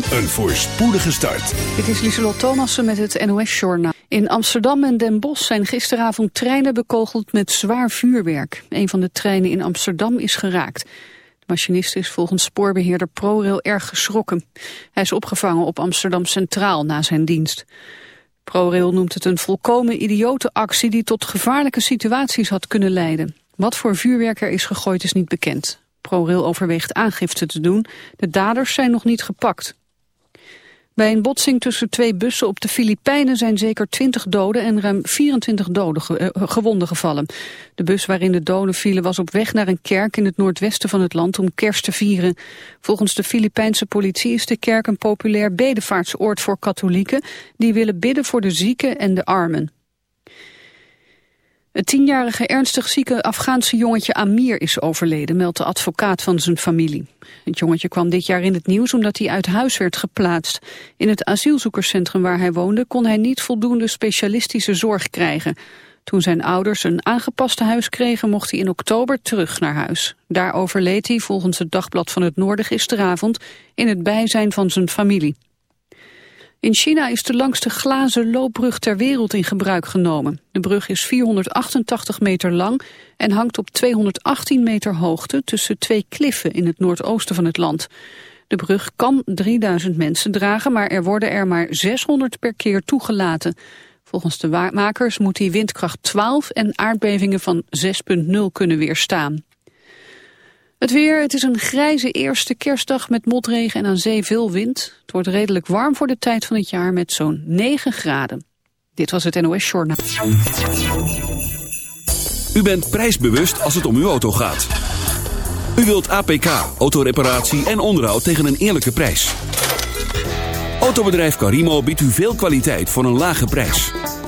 Een voorspoedige start. Dit is Lieselot Thomassen met het NOS-journaal. In Amsterdam en Den Bosch zijn gisteravond treinen bekogeld met zwaar vuurwerk. Een van de treinen in Amsterdam is geraakt. De machinist is volgens spoorbeheerder ProRail erg geschrokken. Hij is opgevangen op Amsterdam Centraal na zijn dienst. ProRail noemt het een volkomen idiote actie die tot gevaarlijke situaties had kunnen leiden. Wat voor vuurwerk er is gegooid is niet bekend. ProRail overweegt aangifte te doen. De daders zijn nog niet gepakt. Bij een botsing tussen twee bussen op de Filipijnen zijn zeker 20 doden en ruim 24 doden eh, gewonden gevallen. De bus waarin de doden vielen was op weg naar een kerk in het noordwesten van het land om kerst te vieren. Volgens de Filipijnse politie is de kerk een populair bedevaartsoord voor katholieken die willen bidden voor de zieken en de armen. Het tienjarige ernstig zieke Afghaanse jongetje Amir is overleden, meldt de advocaat van zijn familie. Het jongetje kwam dit jaar in het nieuws omdat hij uit huis werd geplaatst. In het asielzoekerscentrum waar hij woonde kon hij niet voldoende specialistische zorg krijgen. Toen zijn ouders een aangepaste huis kregen mocht hij in oktober terug naar huis. Daar overleed hij volgens het Dagblad van het Noorden gisteravond in het bijzijn van zijn familie. In China is de langste glazen loopbrug ter wereld in gebruik genomen. De brug is 488 meter lang en hangt op 218 meter hoogte tussen twee kliffen in het noordoosten van het land. De brug kan 3000 mensen dragen, maar er worden er maar 600 per keer toegelaten. Volgens de makers moet die windkracht 12 en aardbevingen van 6,0 kunnen weerstaan. Het weer, het is een grijze eerste kerstdag met motregen en aan zee veel wind. Het wordt redelijk warm voor de tijd van het jaar met zo'n 9 graden. Dit was het NOS Journaal. U bent prijsbewust als het om uw auto gaat. U wilt APK, autoreparatie en onderhoud tegen een eerlijke prijs. Autobedrijf Carimo biedt u veel kwaliteit voor een lage prijs.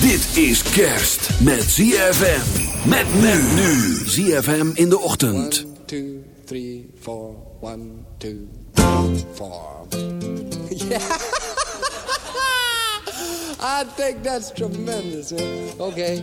Dit is kerst met ZFM. Met men nu. ZFM in de ochtend. One, two, three, four. One, two, four. yeah. I think that's tremendous. Okay.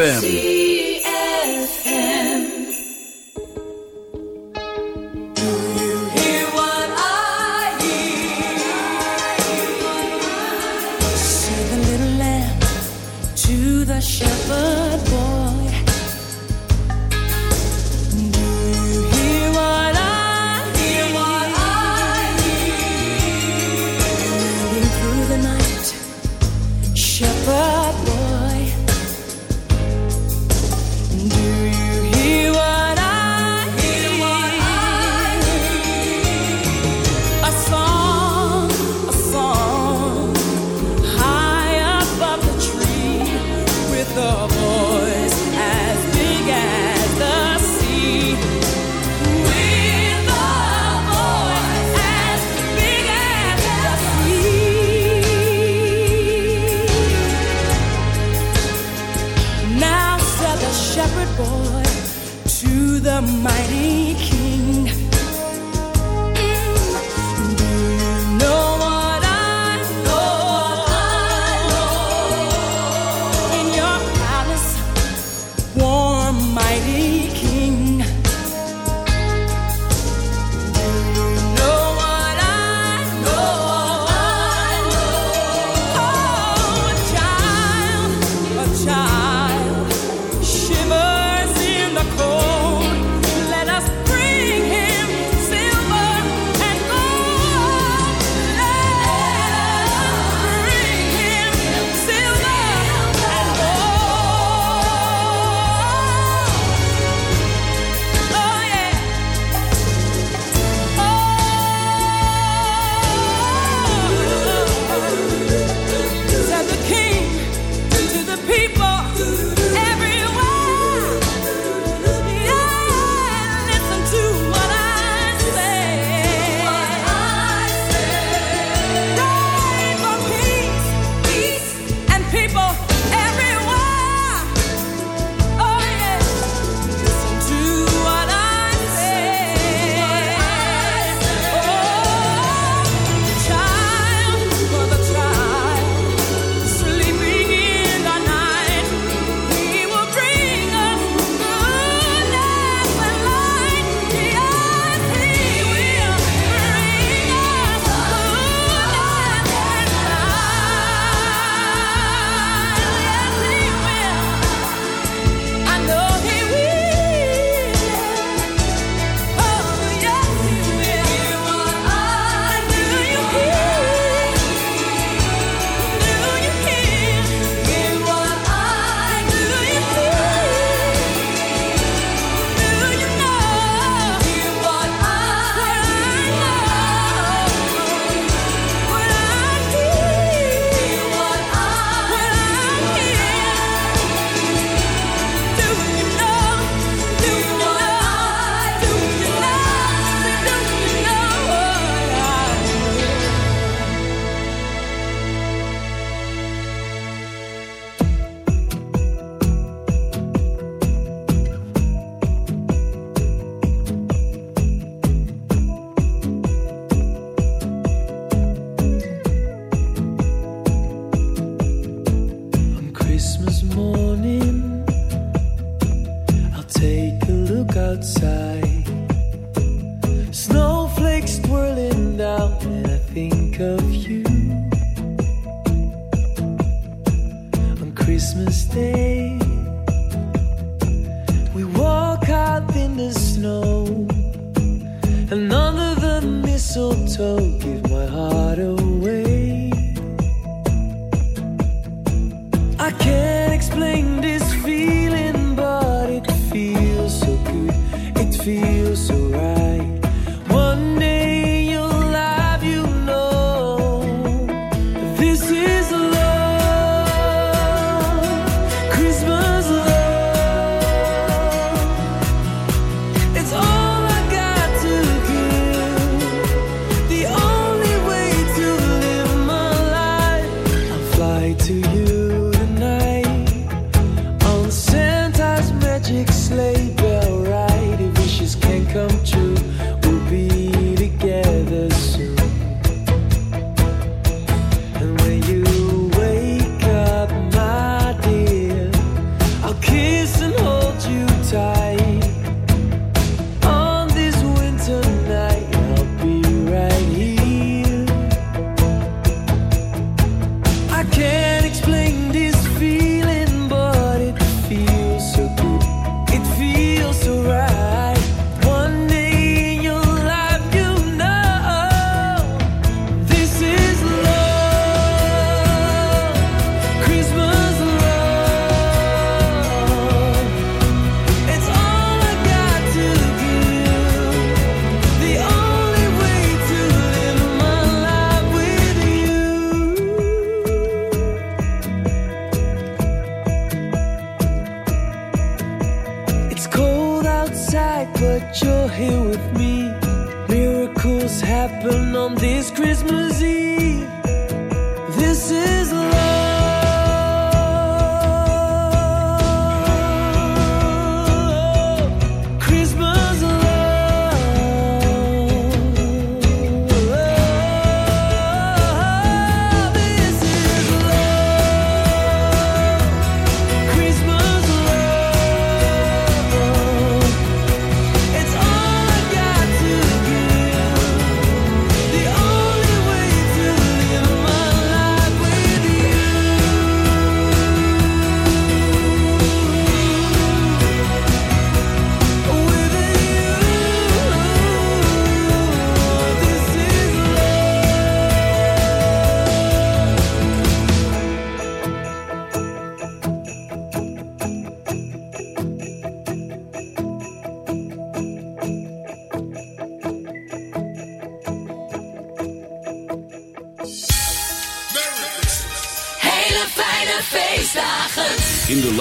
ZFM. I can't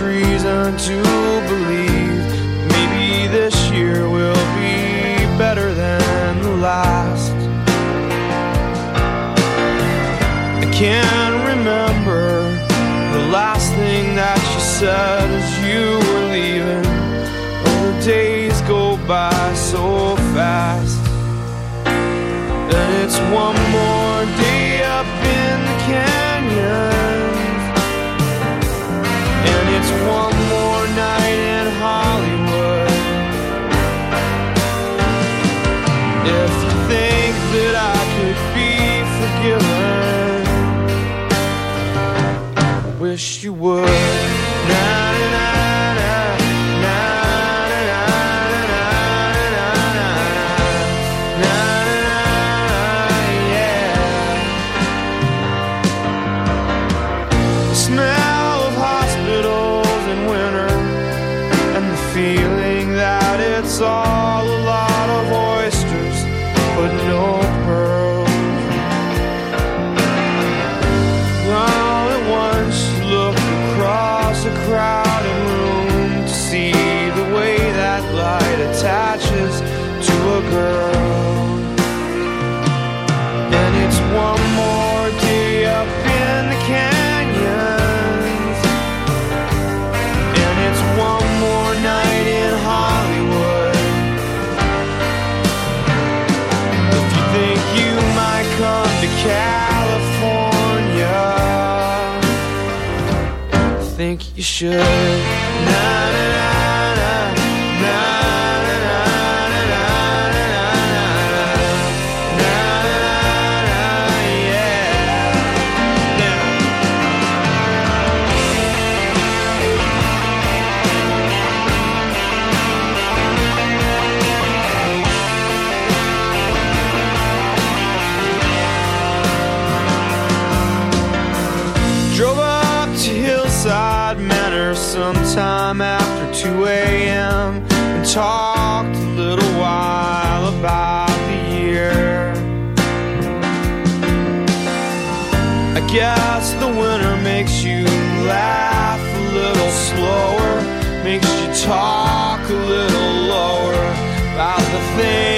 reason to believe maybe this year will be better than the last. I can't remember the last thing that you said as you were leaving. Oh, the days go by so fast, and it's one more. makes you laugh a little slower, makes you talk a little lower about the things.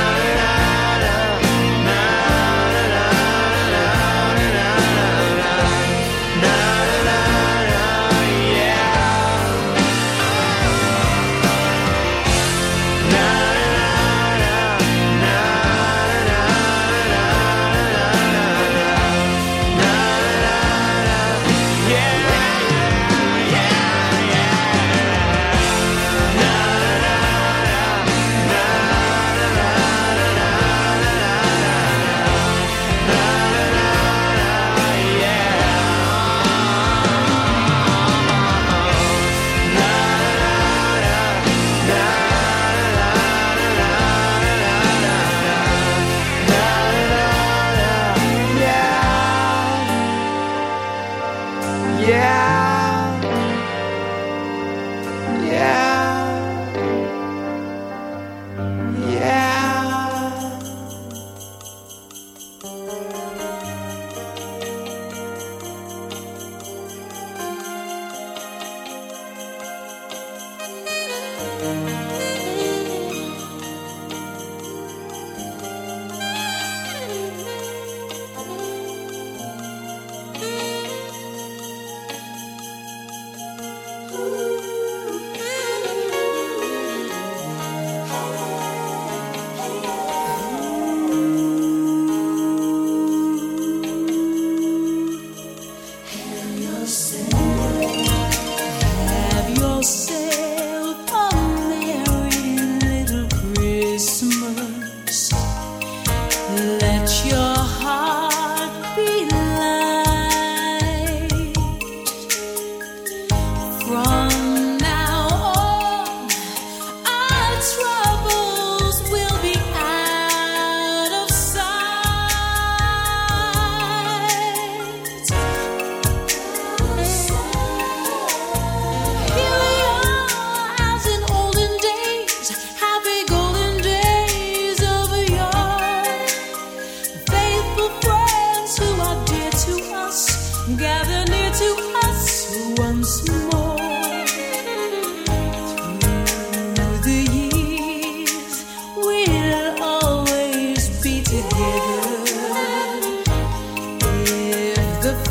The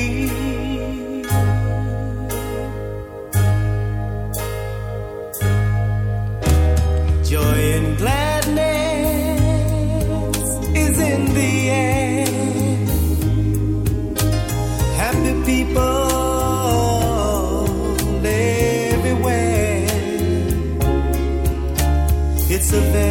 of it.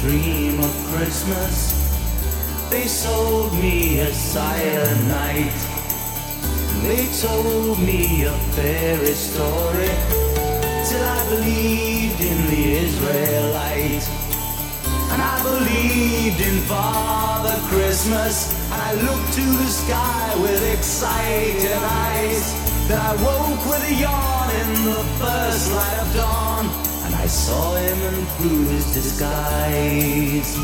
Dream of Christmas. They sold me a silent night. They told me a fairy story till I believed in the Israelite. And I believed in Father Christmas. And I looked to the sky with excited eyes. Then I woke with a yawn in the first light of dawn. I saw him and through his disguise.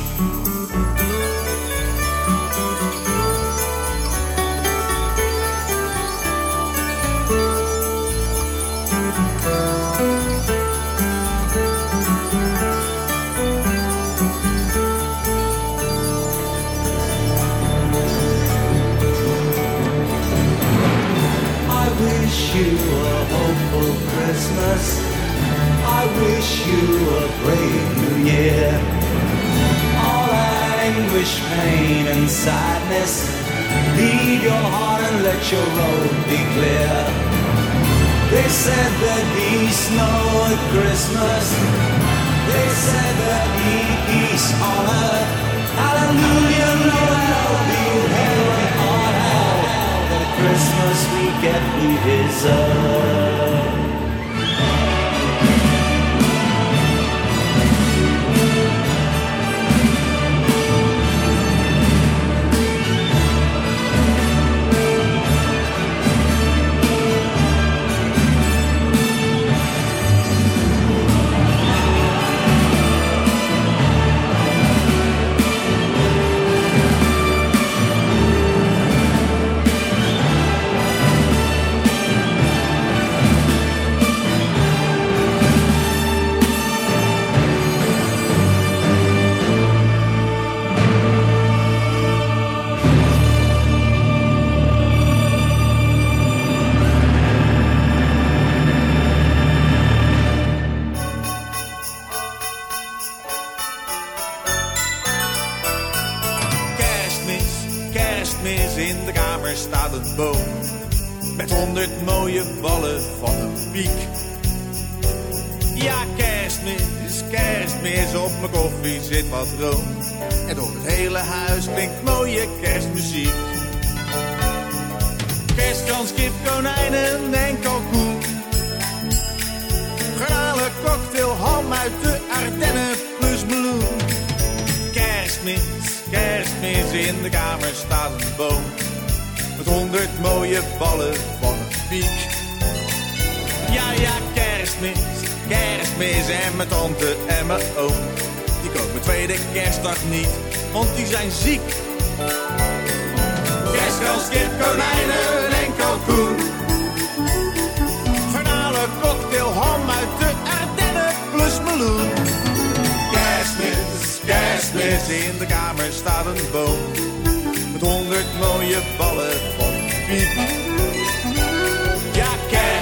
I wish you a hopeful Christmas. I wish you a brave new year. All anguish, pain, and sadness. Lead your heart and let your road be clear. They said there'd be snow at Christmas. They said there'd be peace on earth. Hallelujah, Noel, be heaven on hell. The Christmas we get, we deserve. Die komen tweede kerstdag niet, want die zijn ziek. Kerstkans, kip, konijnen en kalkoen. Garnalen, cocktail, ham uit de Ardennen plus meloen. Kerstmis, kerstmis, in de kamer staat een boom. Met honderd mooie ballen van piep.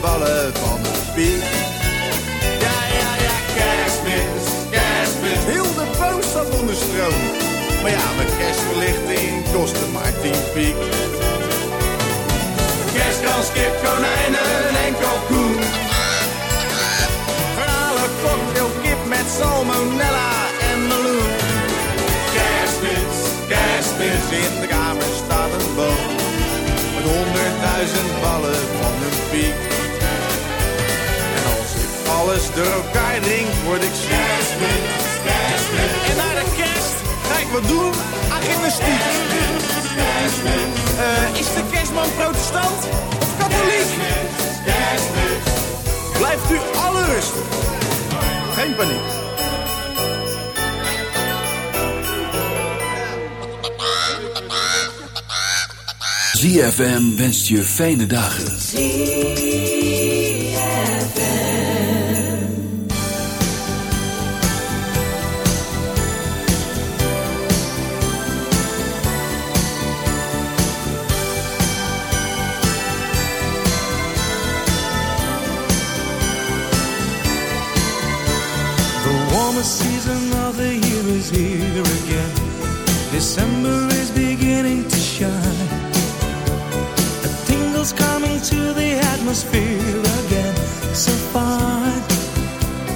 Ballen van een piek. Ja, ja, ja, kerstmis, kerstmis. Heel de boom staat onder stroom. Maar ja, mijn kerstverlichting kostte maar 10 piek. Kerstkans, kip, konijnen en kalkoen. Verhalen cocktail, kip met salmonella alles door elkaar drink, word ik ziek. Kerstmis, kerstmis. En naar de kerst ga ik wat doen aan gymnastiek. Eh, is de kerstman protestant of katholiek? Blijft u alle rustig. Geen paniek. ZFM wenst je fijne dagen. Season of the year is here again. December is beginning to shine. A tingle's coming to the atmosphere again. So fine,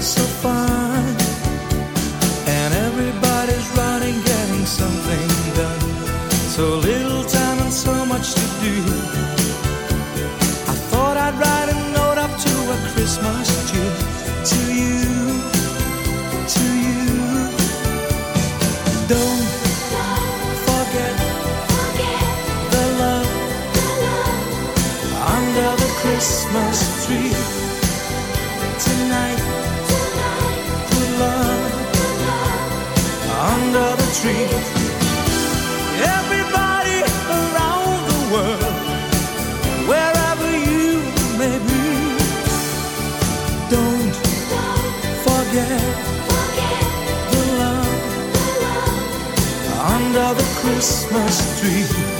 so fine. Forget the love under the Christmas tree.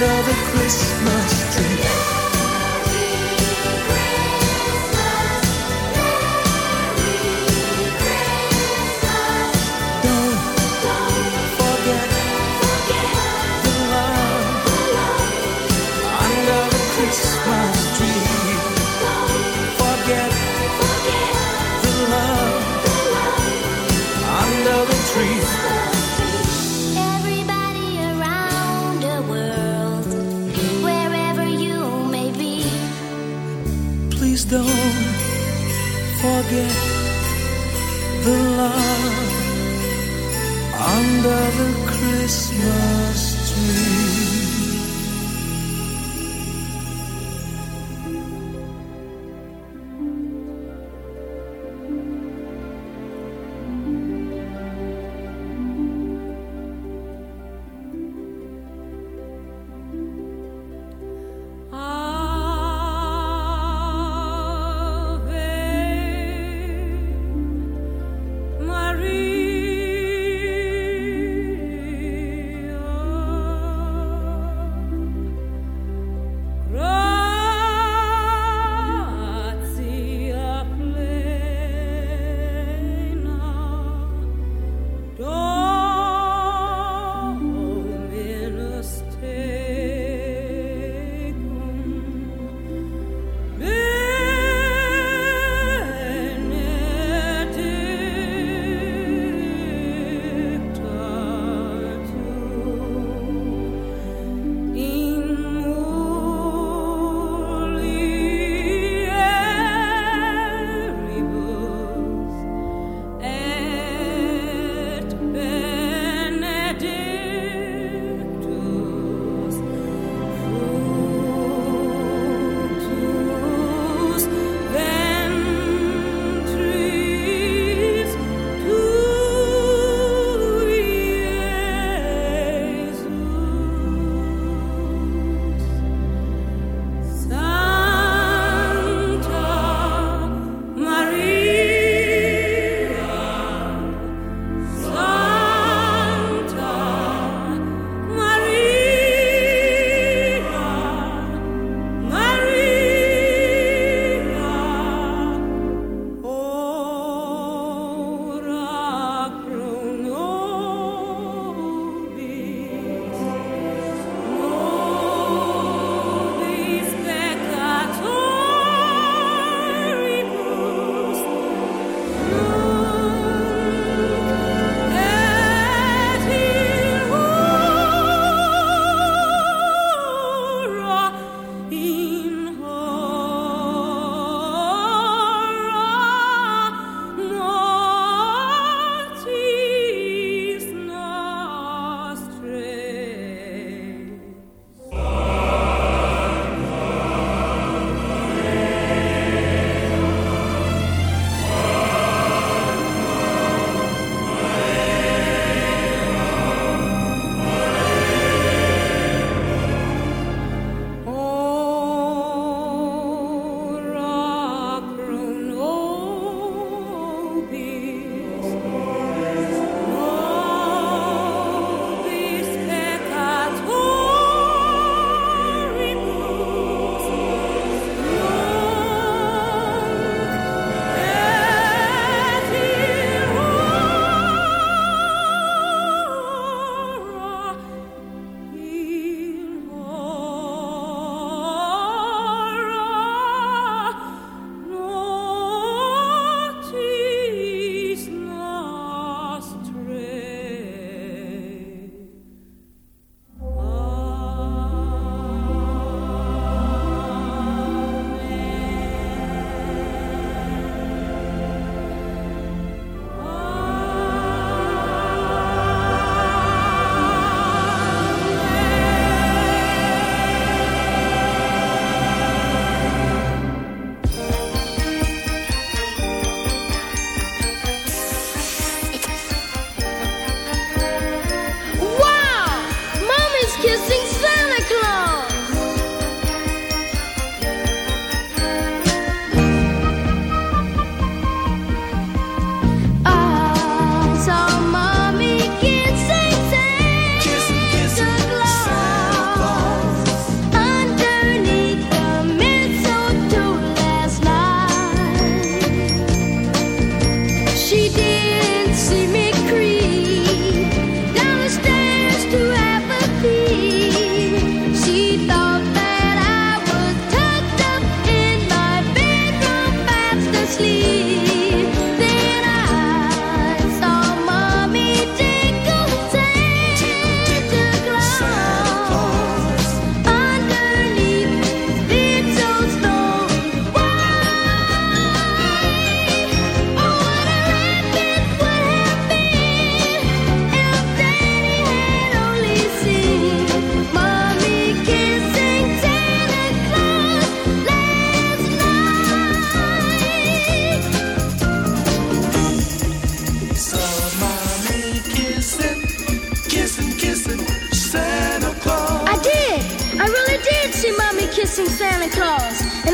The Christmas don't forget the love under the Christmas tree.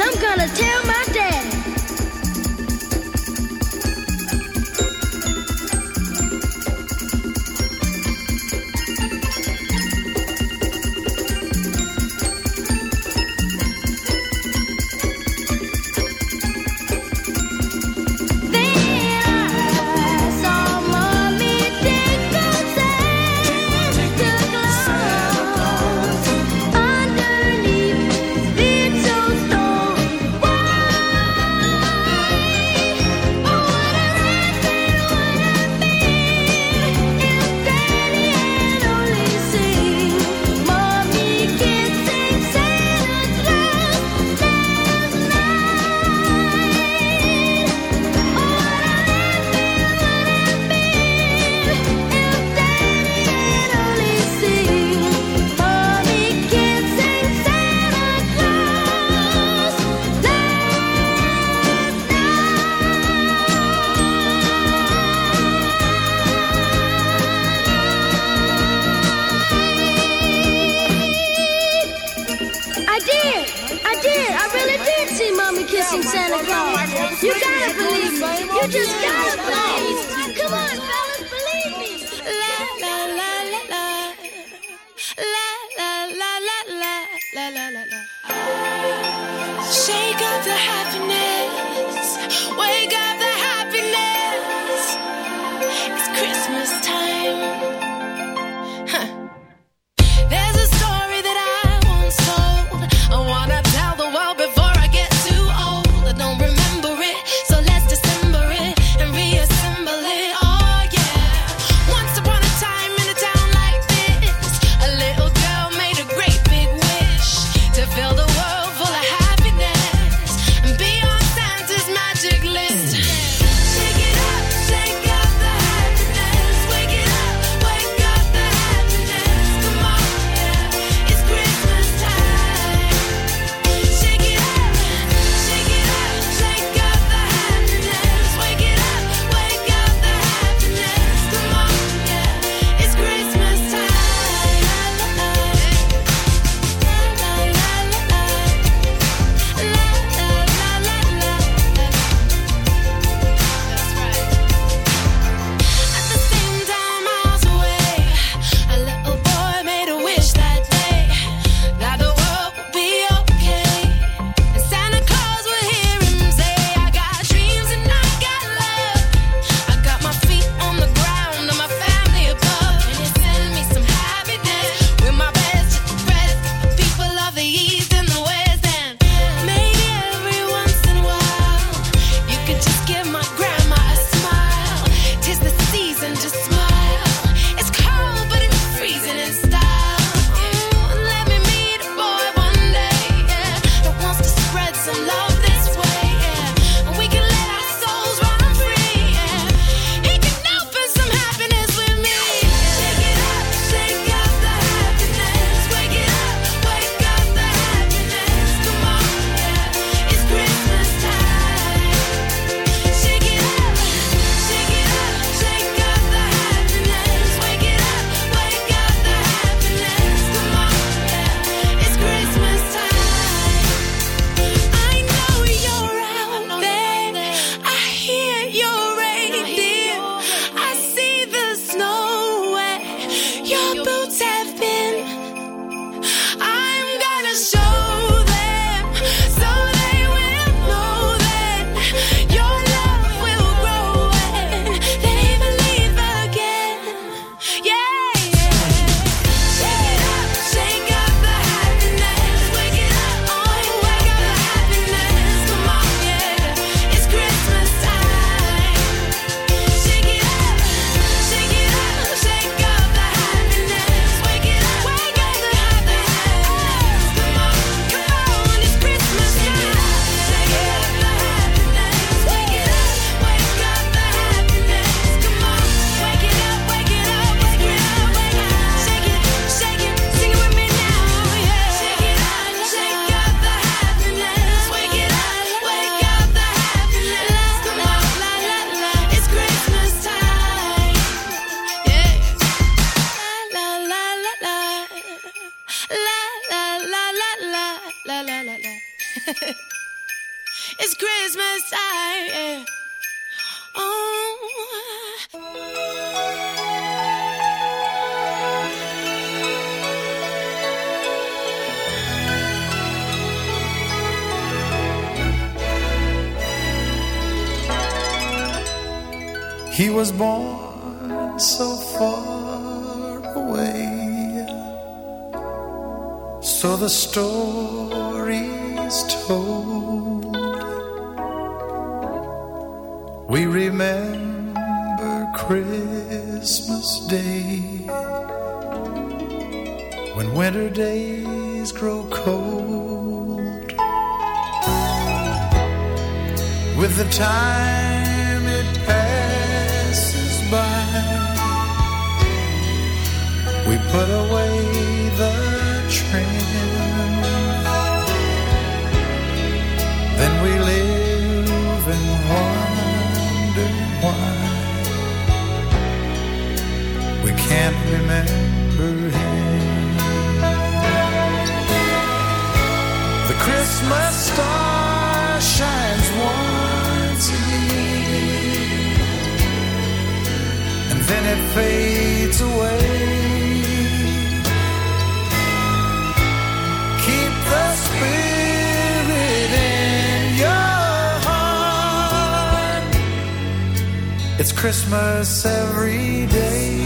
I'm gonna tell when winter days grow cold. With the time it passes by, we put away the can't remember him. The Christmas star shines once a year, and then it fades away. Keep the spirit in your heart. It's Christmas every day.